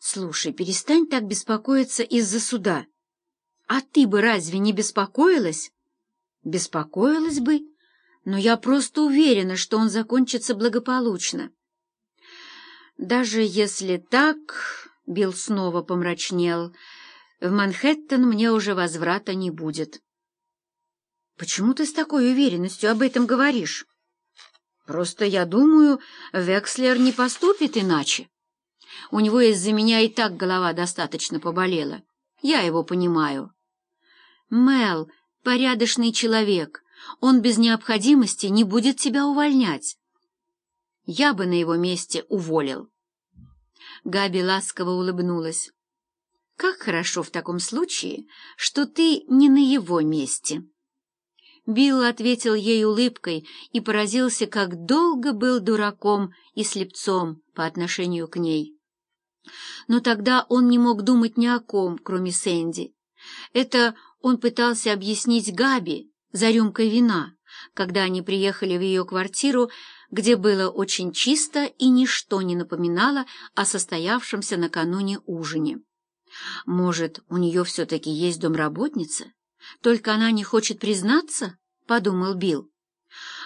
Слушай, перестань так беспокоиться из-за суда. А ты бы разве не беспокоилась? Беспокоилась бы, но я просто уверена, что он закончится благополучно. Даже если так, — Билл снова помрачнел, — в Манхэттен мне уже возврата не будет. Почему ты с такой уверенностью об этом говоришь? Просто я думаю, Векслер не поступит иначе. У него из-за меня и так голова достаточно поболела. Я его понимаю. Мел — порядочный человек. Он без необходимости не будет тебя увольнять. Я бы на его месте уволил. Габи ласково улыбнулась. Как хорошо в таком случае, что ты не на его месте. Билл ответил ей улыбкой и поразился, как долго был дураком и слепцом по отношению к ней. Но тогда он не мог думать ни о ком, кроме Сэнди. Это он пытался объяснить Габи за рюмкой вина, когда они приехали в ее квартиру, где было очень чисто и ничто не напоминало о состоявшемся накануне ужине. Может, у нее все-таки есть домработница? Только она не хочет признаться, — подумал Билл.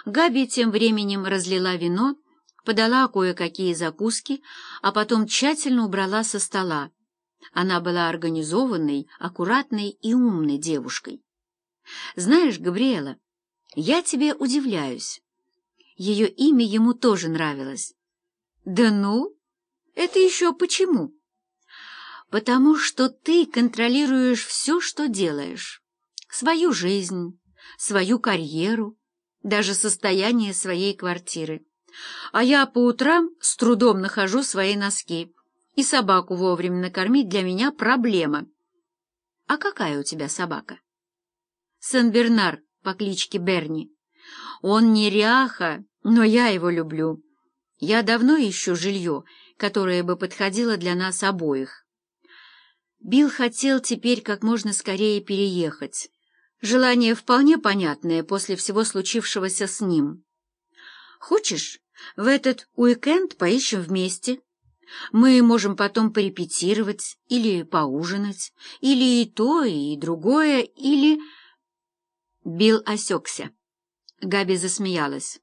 Габи тем временем разлила вино, подала кое-какие закуски, а потом тщательно убрала со стола. Она была организованной, аккуратной и умной девушкой. «Знаешь, Габриэла, я тебе удивляюсь. Ее имя ему тоже нравилось». «Да ну? Это еще почему?» «Потому что ты контролируешь все, что делаешь свою жизнь, свою карьеру, даже состояние своей квартиры. А я по утрам с трудом нахожу свои носки, и собаку вовремя накормить для меня проблема. А какая у тебя собака? Сен-Бернар по кличке Берни. Он неряха, но я его люблю. Я давно ищу жилье, которое бы подходило для нас обоих. Билл хотел теперь как можно скорее переехать. Желание вполне понятное после всего случившегося с ним. «Хочешь, в этот уикенд поищем вместе? Мы можем потом порепетировать или поужинать, или и то, и другое, или...» Билл осекся. Габи засмеялась.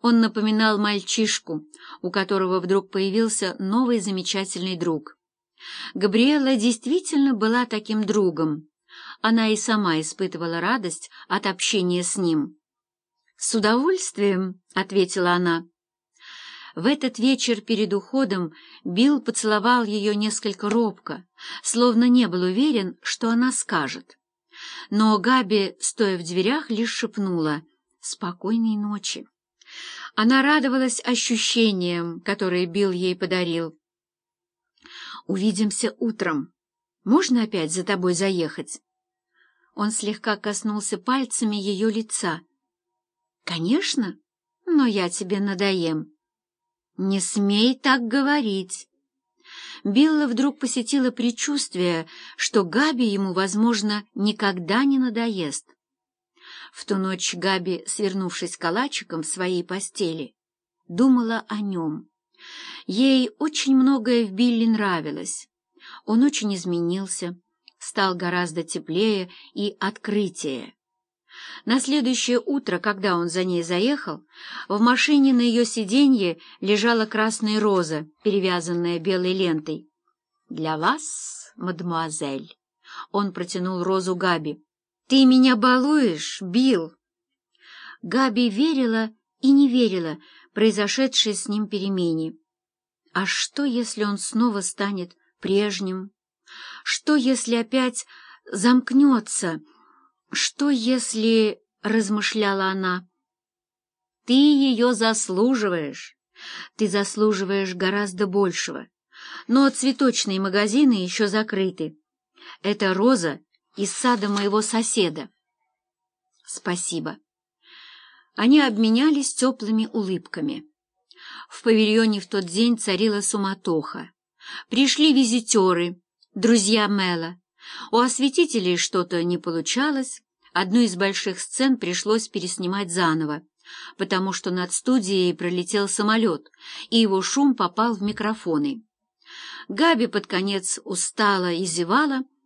Он напоминал мальчишку, у которого вдруг появился новый замечательный друг. Габриэла действительно была таким другом, она и сама испытывала радость от общения с ним. «С удовольствием», — ответила она. В этот вечер перед уходом Билл поцеловал ее несколько робко, словно не был уверен, что она скажет. Но Габи, стоя в дверях, лишь шепнула «Спокойной ночи». Она радовалась ощущениям, которые Билл ей подарил. «Увидимся утром. Можно опять за тобой заехать?» Он слегка коснулся пальцами ее лица. «Конечно, но я тебе надоем». «Не смей так говорить». Билла вдруг посетила предчувствие, что Габи ему, возможно, никогда не надоест. В ту ночь Габи, свернувшись калачиком в своей постели, думала о нем. Ей очень многое в Билле нравилось. Он очень изменился, стал гораздо теплее и открытие. На следующее утро, когда он за ней заехал, в машине на ее сиденье лежала красная роза, перевязанная белой лентой. «Для вас, мадемуазель!» Он протянул розу Габи. «Ты меня балуешь, Билл!» Габи верила и не верила произошедшей с ним перемене. А что, если он снова станет прежним? Что, если опять замкнется? Что, если... — размышляла она. Ты ее заслуживаешь. Ты заслуживаешь гораздо большего. Но цветочные магазины еще закрыты. Это роза из сада моего соседа. Спасибо. Они обменялись теплыми улыбками. В павильоне в тот день царила суматоха. Пришли визитеры, друзья Мэла. У осветителей что-то не получалось, одну из больших сцен пришлось переснимать заново, потому что над студией пролетел самолет, и его шум попал в микрофоны. Габи под конец устала и зевала,